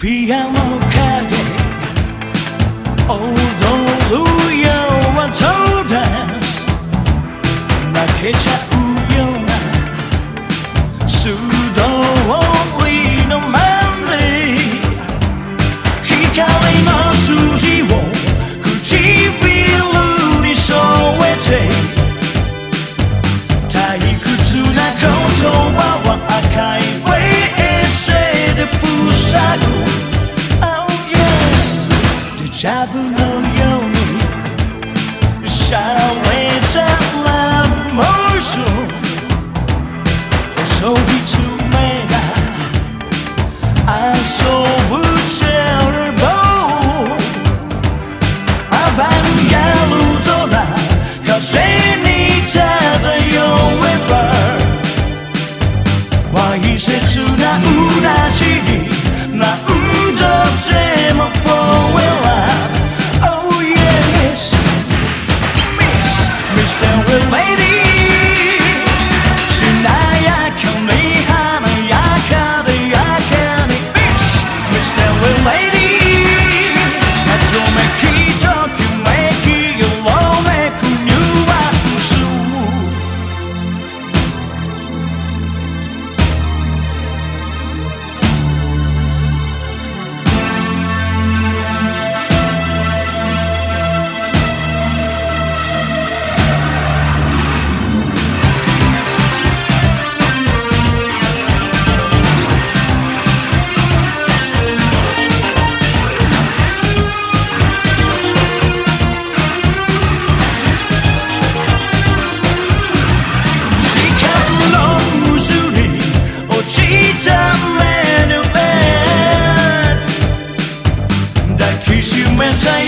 ピアノ影踊るよはそうです泣けちゃうような shall wait and love motion So be to me I so would terrible Avant galudona Cause any tether you river Why is it to na una chidi